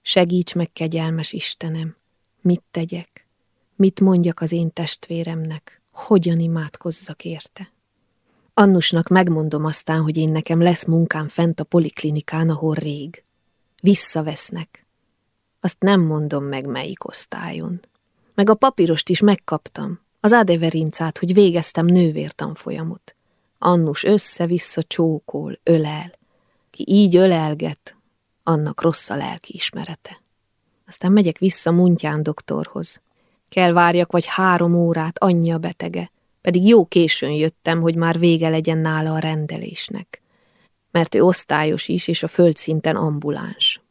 A: Segíts meg, kegyelmes Istenem, mit tegyek? Mit mondjak az én testvéremnek? hogyan imádkozzak érte. Annusnak megmondom aztán, hogy én nekem lesz munkám fent a poliklinikán, ahol rég. Visszavesznek. Azt nem mondom meg, melyik osztályon. Meg a papírost is megkaptam, az adeverincát, hogy végeztem nővértanfolyamot. Annus össze-vissza csókol, ölel. Ki így ölelget, annak rossz a lelki ismerete. Aztán megyek vissza Muntyán doktorhoz. Kell várjak vagy három órát, annyi a betege, pedig jó későn jöttem, hogy már vége legyen nála a rendelésnek. Mert ő osztályos is, és a földszinten ambuláns.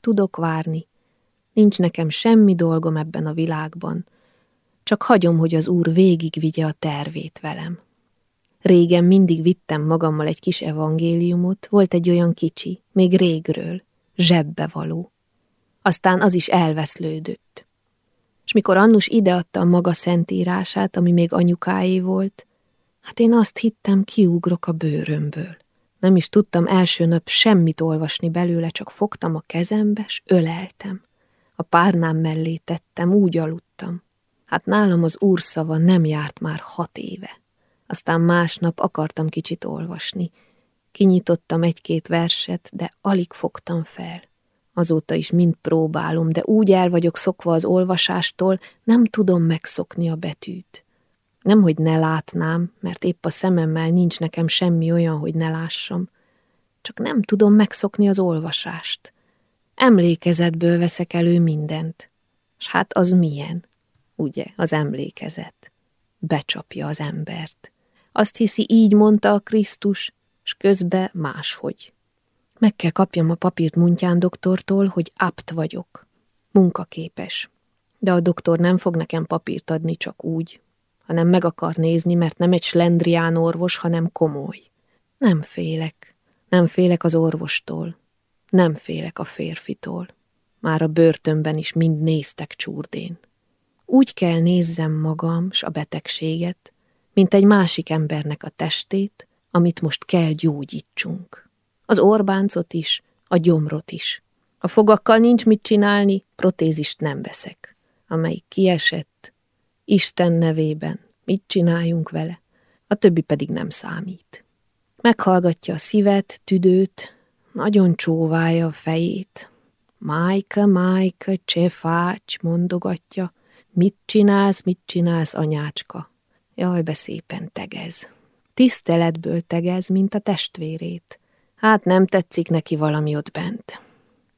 A: Tudok várni. Nincs nekem semmi dolgom ebben a világban, csak hagyom, hogy az úr végigvigye a tervét velem. Régen mindig vittem magammal egy kis evangéliumot, volt egy olyan kicsi, még régről, zsebbe való. Aztán az is elveszlődött. És mikor Annus ideadta a maga szentírását, ami még anyukáé volt, hát én azt hittem, kiugrok a bőrömből. Nem is tudtam első nap semmit olvasni belőle, csak fogtam a kezembe, s öleltem. A párnám mellé tettem, úgy aludtam. Hát nálam az úr szava nem járt már hat éve. Aztán másnap akartam kicsit olvasni. Kinyitottam egy-két verset, de alig fogtam fel. Azóta is mind próbálom, de úgy el vagyok szokva az olvasástól, nem tudom megszokni a betűt. Nemhogy ne látnám, mert épp a szememmel nincs nekem semmi olyan, hogy ne lássam. Csak nem tudom megszokni az olvasást. Emlékezetből veszek elő mindent. S hát az milyen? Ugye, az emlékezet. Becsapja az embert. Azt hiszi, így mondta a Krisztus, s közbe máshogy. Meg kell kapjam a papírt Muntyán doktortól, hogy apt vagyok. Munkaképes. De a doktor nem fog nekem papírt adni csak úgy, hanem meg akar nézni, mert nem egy slendrián orvos, hanem komoly. Nem félek. Nem félek az orvostól. Nem félek a férfitól. Már a börtönben is mind néztek csúrdén. Úgy kell nézzem magam s a betegséget, mint egy másik embernek a testét, amit most kell gyógyítsunk az Orbáncot is, a gyomrot is. A fogakkal nincs mit csinálni, protézist nem veszek. Amelyik kiesett, Isten nevében, mit csináljunk vele, a többi pedig nem számít. Meghallgatja a szívet, tüdőt, nagyon csóválja a fejét. Májka, Májka, csefács, mondogatja. Mit csinálsz, mit csinálsz, anyácska? Jaj, beszépen tegez. Tiszteletből tegez, mint a testvérét. Hát nem tetszik neki valami ott bent.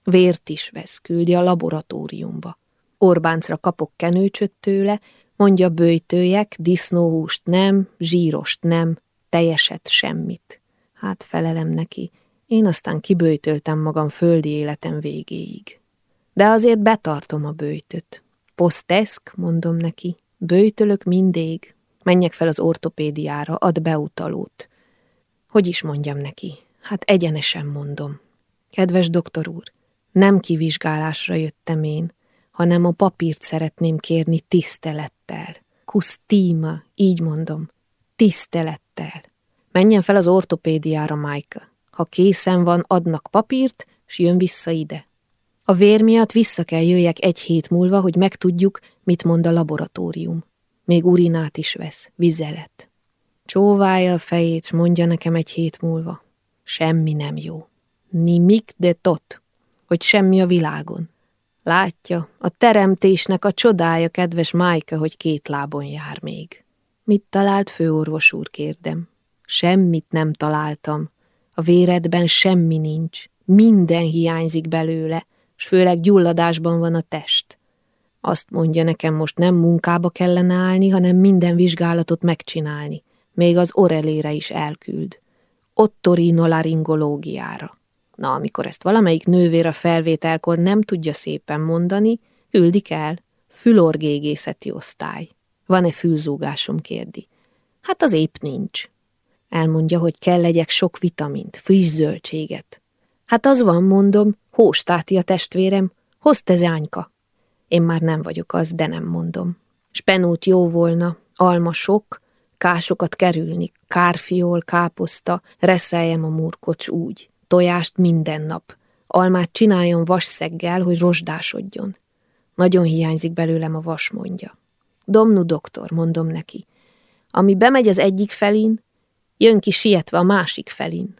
A: Vért is vesz, küldi a laboratóriumba. Orbáncra kapok kenőcsöt tőle, mondja bőjtőjek, disznóhúst nem, zsírost nem, teljeset semmit. Hát felelem neki, én aztán kibőjtöltem magam földi életem végéig. De azért betartom a bőjtöt. Poszteszk, mondom neki, bőjtölök mindig. Menjek fel az ortopédiára, ad beutalót. Hogy is mondjam neki, Hát egyenesen mondom. Kedves doktor úr, nem kivizsgálásra jöttem én, hanem a papírt szeretném kérni tisztelettel. Kusztíma, így mondom, tisztelettel. Menjen fel az ortopédiára, Majka. Ha készen van, adnak papírt, s jön vissza ide. A vér miatt vissza kell jöjjek egy hét múlva, hogy megtudjuk, mit mond a laboratórium. Még urinát is vesz, vizelet. Csóválja a fejét, s mondja nekem egy hét múlva. Semmi nem jó. Nimik de tot, hogy semmi a világon. Látja, a teremtésnek a csodája, kedves Májka, hogy két lábon jár még. Mit talált főorvos úr, kérdem. Semmit nem találtam. A véredben semmi nincs. Minden hiányzik belőle, s főleg gyulladásban van a test. Azt mondja nekem, most nem munkába kellene állni, hanem minden vizsgálatot megcsinálni. Még az orelére is elküld ottorinolaringológiára. Na, amikor ezt valamelyik nővér a felvételkor nem tudja szépen mondani, küldik el, fülorgégészeti osztály. Van-e fülzúgásom, kérdi. Hát az épp nincs. Elmondja, hogy kell legyek sok vitamint, friss zöldséget. Hát az van, mondom, hóstáti a testvérem, hozd anyka. Én már nem vagyok az, de nem mondom. Spenót jó volna, alma sok, kásokat kerülni, kárfiol, káposzta, reszeljem a murkocs úgy, tojást minden nap, almát csináljon vasszeggel, hogy rozsdásodjon. Nagyon hiányzik belőlem a vas, mondja. Domnu doktor, mondom neki, Ami bemegy az egyik felin, jön ki sietve a másik felin.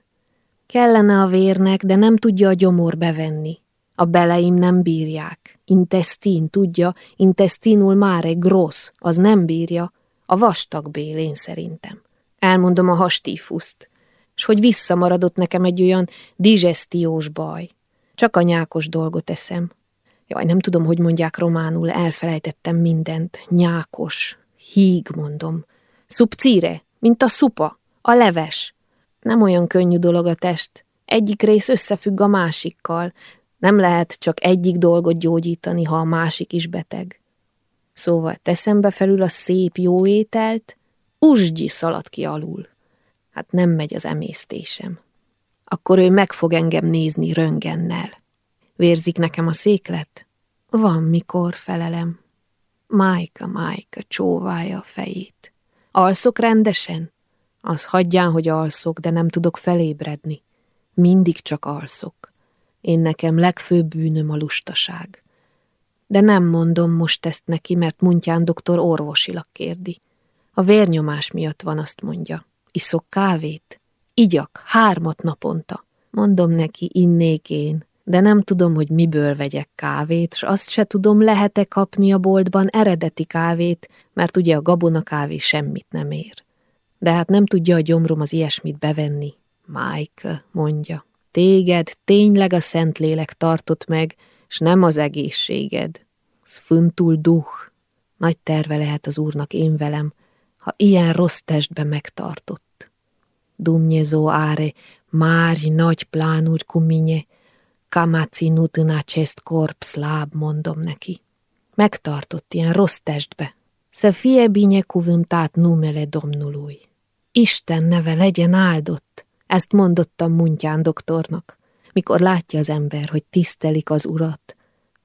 A: Kellene a vérnek, de nem tudja a gyomor bevenni. A beleim nem bírják. Intestin, tudja, intestinul máre grossz, az nem bírja. A vastag bélén szerintem. Elmondom a hastífuszt. S hogy visszamaradott nekem egy olyan digestiós baj. Csak a nyákos dolgot eszem. Jaj, nem tudom, hogy mondják románul, elfelejtettem mindent. Nyákos, híg mondom. Szupcíre, mint a szupa, a leves. Nem olyan könnyű dolog a test. Egyik rész összefügg a másikkal. Nem lehet csak egyik dolgot gyógyítani, ha a másik is beteg. Szóval teszem be felül a szép jó ételt, uzsgyi szalad ki alul. Hát nem megy az emésztésem. Akkor ő meg fog engem nézni röngennel. Vérzik nekem a széklet? Van, mikor felelem. Májka, Májka csóválja a fejét. Alszok rendesen? Az hagyján, hogy alszok, de nem tudok felébredni. Mindig csak alszok. Én nekem legfőbb bűnöm a lustaság. De nem mondom most ezt neki, mert Muntyán doktor orvosilag kérdi. A vérnyomás miatt van, azt mondja. Iszok kávét? Igyak, hármat naponta. Mondom neki, innék én, de nem tudom, hogy miből vegyek kávét, s azt se tudom, lehet-e kapni a boltban eredeti kávét, mert ugye a gabona kávé semmit nem ér. De hát nem tudja a gyomrom az ilyesmit bevenni. Mike, mondja, téged tényleg a Szentlélek tartott meg, s nem az egészséged. Szfuntul duh. Nagy terve lehet az úrnak én velem, ha ilyen rossz testbe megtartott. Dumnezeu are mari nagy plánuri cu mine, cam a ținut în acest corp slab, mondom neki. Megtartott ilyen rossz testbe. Să fie binecuvântat numele Domnului. Isten neve legyen áldott, ezt mondottam Muntyán doktornak. Mikor látja az ember, hogy tisztelik az urat,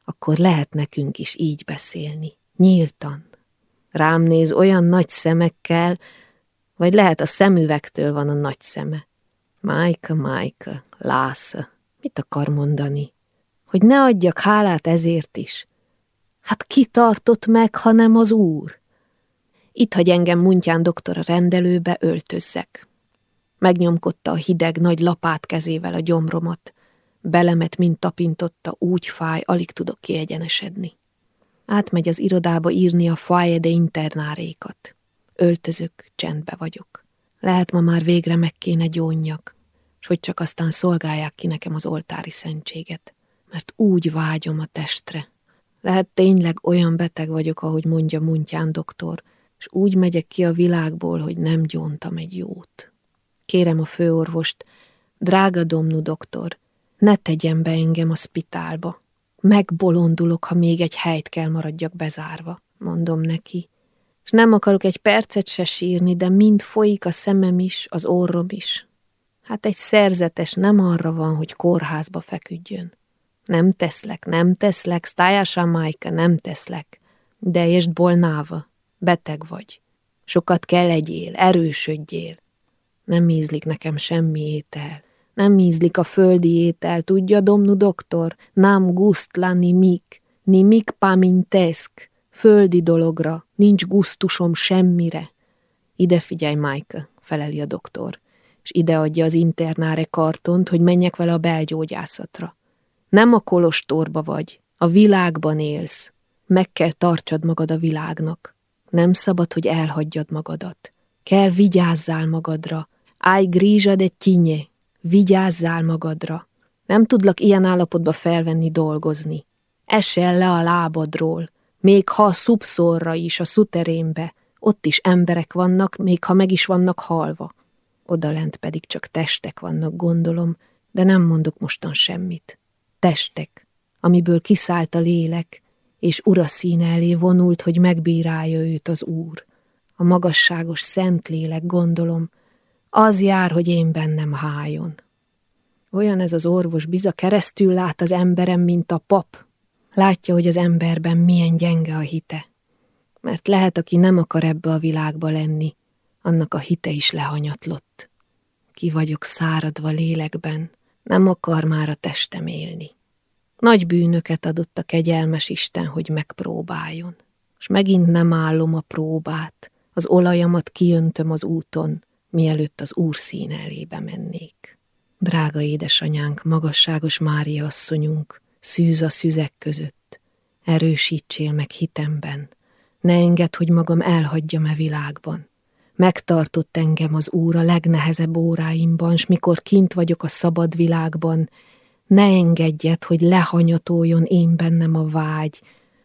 A: akkor lehet nekünk is így beszélni, nyíltan. Rám néz olyan nagy szemekkel, vagy lehet a szemüvegtől van a nagy szeme. Májka, Májka, Lásza, mit akar mondani? Hogy ne adjak hálát ezért is. Hát ki tartott meg, ha nem az úr? Itt hagy engem Muntyán doktor a rendelőbe, öltözzek. Megnyomkodta a hideg nagy lapát kezével a gyomromat. Belemet, mint tapintotta, úgy fáj, alig tudok kiegyenesedni. Átmegy az irodába írni a foyer de internárékat. Öltözök, csendbe vagyok. Lehet ma már végre meg kéne gyónjak, s hogy csak aztán szolgálják ki nekem az oltári szentséget, mert úgy vágyom a testre. Lehet tényleg olyan beteg vagyok, ahogy mondja Muntyán doktor, és úgy megyek ki a világból, hogy nem gyóntam egy jót. Kérem a főorvost, drága domnu doktor, ne tegyen be engem a szpitálba. Megbolondulok, ha még egy helyt kell maradjak bezárva, mondom neki. És nem akarok egy percet se sírni, de mind folyik a szemem is, az orrom is. Hát egy szerzetes nem arra van, hogy kórházba feküdjön. Nem teszlek, nem teszlek, stájása Májka, nem teszlek. De és bolnáva, beteg vagy. Sokat kell egyél, erősödjél. Nem ízlik nekem semmi étel. Nem ízlik a földi étel, tudja, domnu doktor? Nem gust la nimik, nimik paminteszk. Földi dologra, nincs gusztusom semmire. Ide figyelj, Mike, feleli a doktor, és ide adja az internáre kartont, hogy menjek vele a belgyógyászatra. Nem a kolostorba vagy, a világban élsz. Meg kell tartsad magad a világnak. Nem szabad, hogy elhagyjad magadat. Kell vigyázzál magadra. Áj grízsa de tinye. Vigyázzál magadra. Nem tudlak ilyen állapotba felvenni dolgozni. Esel le a lábadról. Még ha a szubszorra is, a szuterénbe. Ott is emberek vannak, még ha meg is vannak halva. Odalent pedig csak testek vannak, gondolom, de nem mondok mostan semmit. Testek, amiből kiszállt a lélek, és ura színe elé vonult, hogy megbírálja őt az Úr. A magasságos szent lélek, gondolom, az jár, hogy én bennem hájon. Olyan ez az orvos biza keresztül lát az emberem, mint a pap. Látja, hogy az emberben milyen gyenge a hite. Mert lehet, aki nem akar ebbe a világba lenni, annak a hite is lehanyatlott. Ki vagyok száradva lélekben, nem akar már a testem élni. Nagy bűnöket adott a kegyelmes Isten, hogy megpróbáljon. És megint nem állom a próbát, az olajamat kiöntöm az úton, mielőtt az úr szín elébe mennék. Drága édesanyánk, magasságos Mária asszonyunk, szűz a szüzek között, erősítsél meg hitemben, ne engedd, hogy magam elhagyjam e világban. Megtartott engem az Úr a legnehezebb óráimban, s mikor kint vagyok a szabad világban, ne engedjed, hogy lehanyatoljon én bennem a vágy,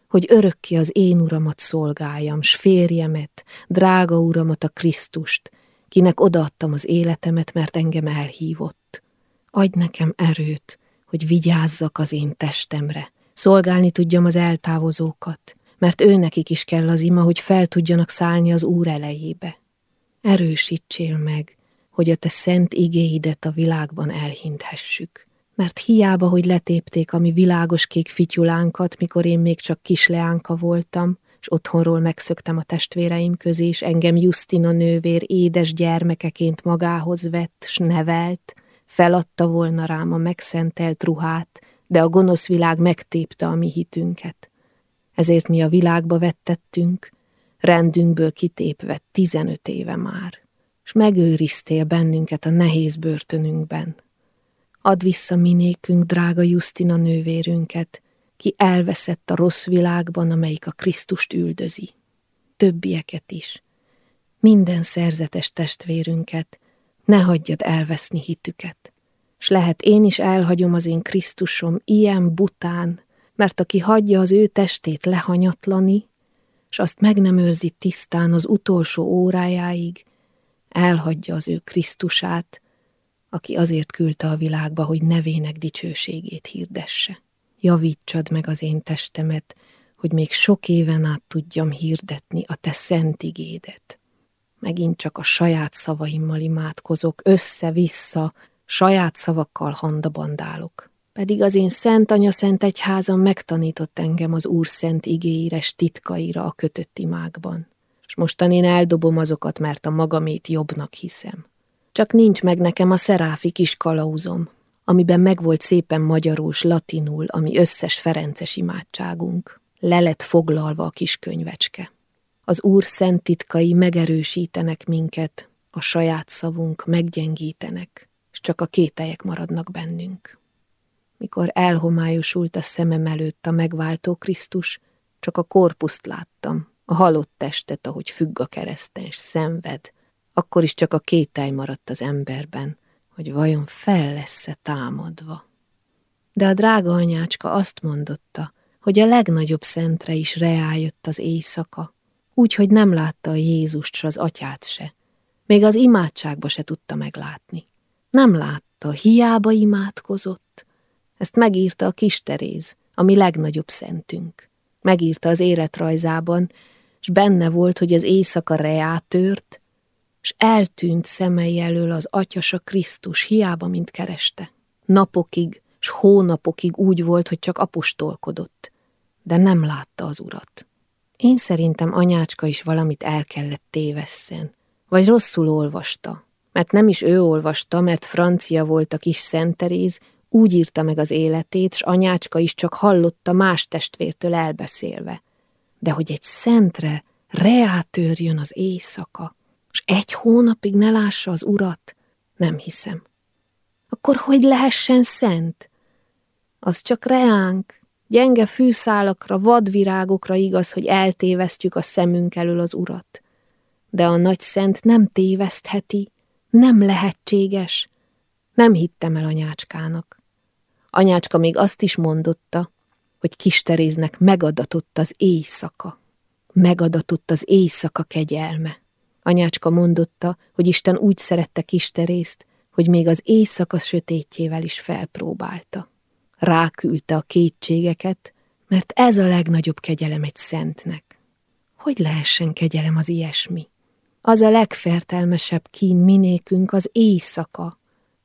A: hogy örökké az én uramat szolgáljam, s férjemet, drága uramat a Krisztust, kinek odaadtam az életemet, mert engem elhívott. Adj nekem erőt, hogy vigyázzak az én testemre, szolgálni tudjam az eltávozókat, mert őnekik is kell az ima, hogy fel tudjanak szállni az Úr elejébe. Erősítsél meg, hogy a te szent igéidet a világban elhinthessük. Mert hiába, hogy letépték a mi világos kék fityulánkat, mikor én még csak kisleánka voltam, és otthonról megszöktem a testvéreim közé, és engem Justina nővér édes gyermekeként magához vett, s nevelt, feladta volna rám a megszentelt ruhát, de a gonosz világ megtépte a mi hitünket. Ezért mi a világba vettettünk, rendünkből kitépve tizenöt éve már, s megőriztél bennünket a nehéz börtönünkben. Add vissza minékünk, drága Justina nővérünket, ki elveszett a rossz világban, amelyik a Krisztust üldözi. Többieket is. Minden szerzetes testvérünket, ne hagyjad elveszni hitüket. S lehet én is elhagyom az én Krisztusom ilyen bután, mert aki hagyja az ő testét lehanyatlani, s azt meg nem őrzi tisztán az utolsó órájáig, elhagyja az ő Krisztusát, aki azért küldte a világba, hogy nevének dicsőségét hirdesse. Javítsad meg az én testemet, hogy még sok éven át tudjam hirdetni a te szent igédet. Megint csak a saját szavaimmal imádkozok, össze-vissza, saját szavakkal handabandálok. Pedig az én szent anya szent egyházam megtanított engem az Úr szent igéire titkaira a kötött imákban. És mostan én eldobom azokat, mert a magamét jobbnak hiszem. Csak nincs meg nekem a szeráfi kis kalauzom, amiben megvolt szépen magyarul s latinul, ami összes ferences imádságunk. Le lett foglalva a kis könyvecske. Az Úr szent titkai megerősítenek minket, a saját szavunk meggyengítenek, és csak a kételyek maradnak bennünk. Mikor elhomályosult a szemem előtt a megváltó Krisztus, csak a korpuszt láttam, a halott testet, ahogy függ a kereszten, és szenved, akkor is csak a kételj maradt az emberben, hogy vajon fel lesz-e támadva. De a drága anyácska azt mondotta, hogy a legnagyobb szentre is reájött az éjszaka, úgy, hogy nem látta a Jézust s az atyát se. Még az imádságba se tudta meglátni. Nem látta, hiába imádkozott. Ezt megírta a kis Teréz, ami legnagyobb szentünk. Megírta az életrajzában, és benne volt, hogy az éjszaka reát tört, s eltűnt szemei elől az atyasa Krisztus, hiába, mint kereste. Napokig, s hónapokig úgy volt, hogy csak apostolkodott, de nem látta az urat. Én szerintem anyácska is valamit el kellett tévesszen, vagy rosszul olvasta, mert nem is ő olvasta, mert francia volt a kis Szent Teréz, úgy írta meg az életét, s anyácska is csak hallotta más testvértől elbeszélve. De hogy egy szentre reátörjön az éjszaka, és egy hónapig ne lássa az urat, nem hiszem. Akkor hogy lehessen szent? Az csak reánk, gyenge fűszálakra, vadvirágokra igaz, hogy eltévesztjük a szemünk elől az urat. De a nagy szent nem tévesztheti, nem lehetséges. Nem hittem el anyácskának. Anyácska még azt is mondotta, hogy kisteréznek megadatott az éjszaka. Megadatott az éjszaka kegyelme. Anyácska mondotta, hogy Isten úgy szerette kisterészt, hogy még az éjszaka sötétjével is felpróbálta. Ráküldte a kétségeket, mert ez a legnagyobb kegyelem egy szentnek. Hogy lehessen kegyelem az ilyesmi? Az a legfertelmesebb kín minékünk az éjszaka.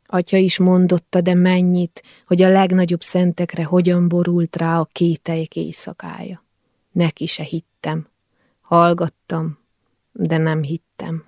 A: Atya is mondotta, de mennyit, hogy a legnagyobb szentekre hogyan borult rá a kételyek éjszakája. Neki se hittem. Hallgattam, de nem hittem.